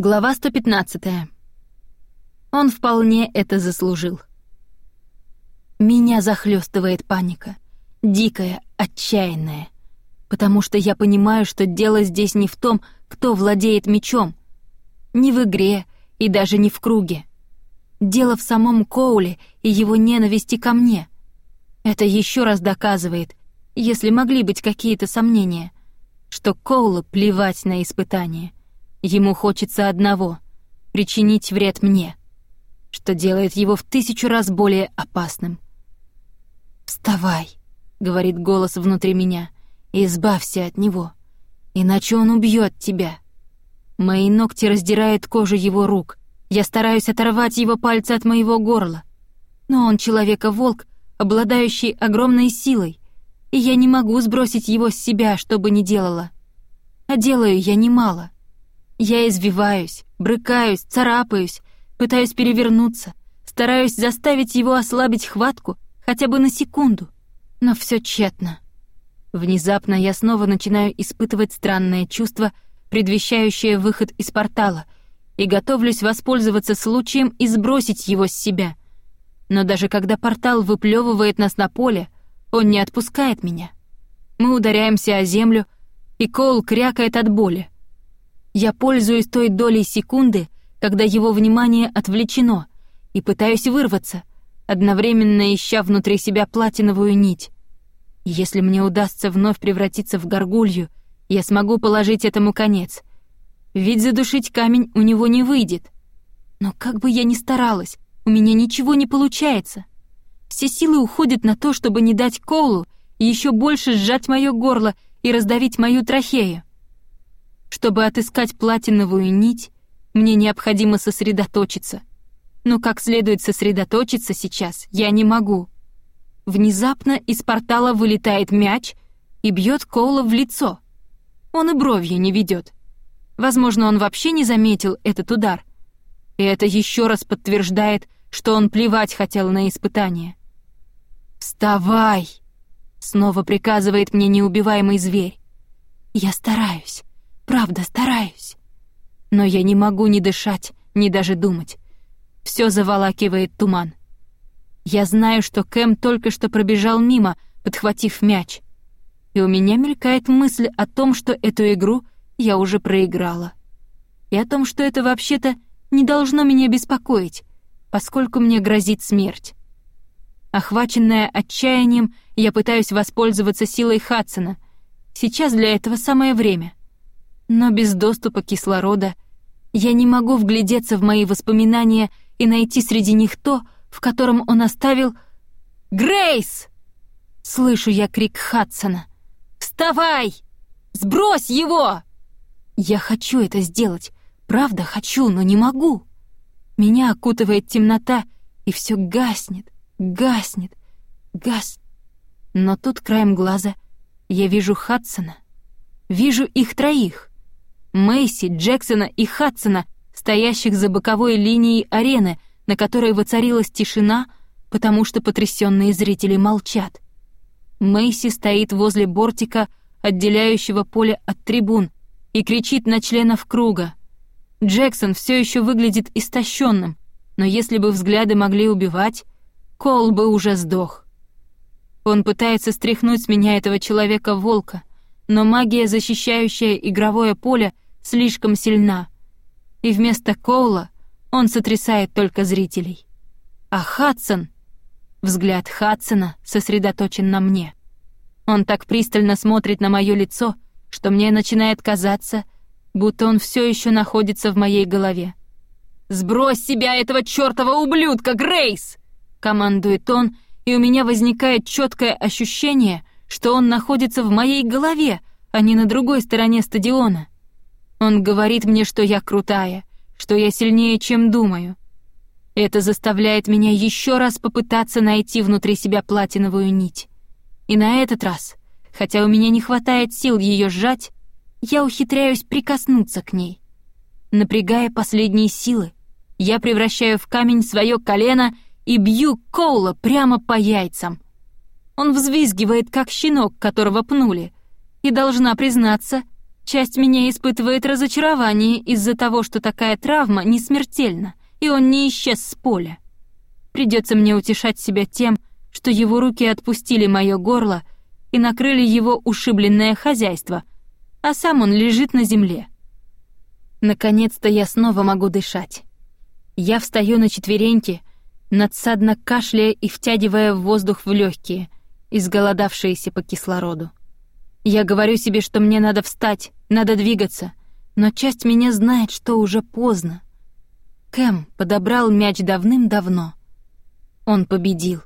Глава 115. Он вполне это заслужил. Меня захлестывает паника. Дикая, отчаянная. Потому что я понимаю, что дело здесь не в том, кто владеет мечом. Не в игре и даже не в круге. Дело в самом Коуле и его ненависти ко мне. Это еще раз доказывает, если могли быть какие-то сомнения, что Коулу плевать на испытания. Ему хочется одного — причинить вред мне, что делает его в тысячу раз более опасным. «Вставай», — говорит голос внутри меня, — «избавься от него, иначе он убьет тебя». Мои ногти раздирают кожу его рук. Я стараюсь оторвать его пальцы от моего горла. Но он человека-волк, обладающий огромной силой, и я не могу сбросить его с себя, что бы ни делала. А делаю я немало. Я извиваюсь, брыкаюсь, царапаюсь, пытаюсь перевернуться, стараюсь заставить его ослабить хватку хотя бы на секунду, но все тщетно. Внезапно я снова начинаю испытывать странное чувство, предвещающее выход из портала, и готовлюсь воспользоваться случаем и сбросить его с себя. Но даже когда портал выплевывает нас на поле, он не отпускает меня. Мы ударяемся о землю, и Коул крякает от боли. Я пользуюсь той долей секунды, когда его внимание отвлечено, и пытаюсь вырваться, одновременно ища внутри себя платиновую нить. Если мне удастся вновь превратиться в горгулью, я смогу положить этому конец. Ведь задушить камень у него не выйдет. Но как бы я ни старалась, у меня ничего не получается. Все силы уходят на то, чтобы не дать Коулу еще больше сжать мое горло и раздавить мою трахею. Чтобы отыскать платиновую нить, мне необходимо сосредоточиться. Но как следует сосредоточиться сейчас, я не могу. Внезапно из портала вылетает мяч и бьет Коула в лицо. Он и бровью не ведет. Возможно, он вообще не заметил этот удар. И это еще раз подтверждает, что он плевать хотел на испытание. «Вставай!» — снова приказывает мне неубиваемый зверь. «Я стараюсь. Правда, стараюсь. Но я не могу ни дышать, ни даже думать. Все заволакивает туман. Я знаю, что Кэм только что пробежал мимо, подхватив мяч. И у меня мелькает мысль о том, что эту игру я уже проиграла. И о том, что это вообще-то не должно меня беспокоить, поскольку мне грозит смерть. Охваченная отчаянием, я пытаюсь воспользоваться силой Хадсона. Сейчас для этого самое время но без доступа кислорода я не могу вглядеться в мои воспоминания и найти среди них то, в котором он оставил «Грейс!» Слышу я крик Хадсона. «Вставай! Сбрось его!» Я хочу это сделать, правда хочу, но не могу. Меня окутывает темнота, и все гаснет, гаснет, гас. Но тут краем глаза я вижу Хадсона. Вижу их троих. Мэйси, Джексона и Хадсона, стоящих за боковой линией арены, на которой воцарилась тишина, потому что потрясенные зрители молчат. Мэйси стоит возле бортика, отделяющего поле от трибун, и кричит на членов круга. Джексон все еще выглядит истощенным, но если бы взгляды могли убивать, Кол бы уже сдох. Он пытается стряхнуть с меня этого человека-волка, но магия, защищающая игровое поле, слишком сильна, и вместо Коула он сотрясает только зрителей. А Хадсон... Взгляд Хадсона сосредоточен на мне. Он так пристально смотрит на мое лицо, что мне начинает казаться, будто он все еще находится в моей голове. «Сбрось себя этого чертова ублюдка, Грейс!» — командует он, и у меня возникает четкое ощущение, что он находится в моей голове, а не на другой стороне стадиона. Он говорит мне, что я крутая, что я сильнее, чем думаю. Это заставляет меня еще раз попытаться найти внутри себя платиновую нить. И на этот раз, хотя у меня не хватает сил ее сжать, я ухитряюсь прикоснуться к ней. Напрягая последние силы, я превращаю в камень свое колено и бью Коула прямо по яйцам — он взвизгивает, как щенок, которого пнули. И должна признаться, Часть меня испытывает разочарование из-за того, что такая травма не смертельна, и он не исчез с поля. Придется мне утешать себя тем, что его руки отпустили мое горло и накрыли его ушибленное хозяйство, а сам он лежит на земле. Наконец-то я снова могу дышать. Я встаю на четвереньки, надсадно кашляя и втягивая воздух в легкие, изголодавшиеся по кислороду. Я говорю себе, что мне надо встать, надо двигаться, но часть меня знает, что уже поздно. Кэм подобрал мяч давным-давно. Он победил.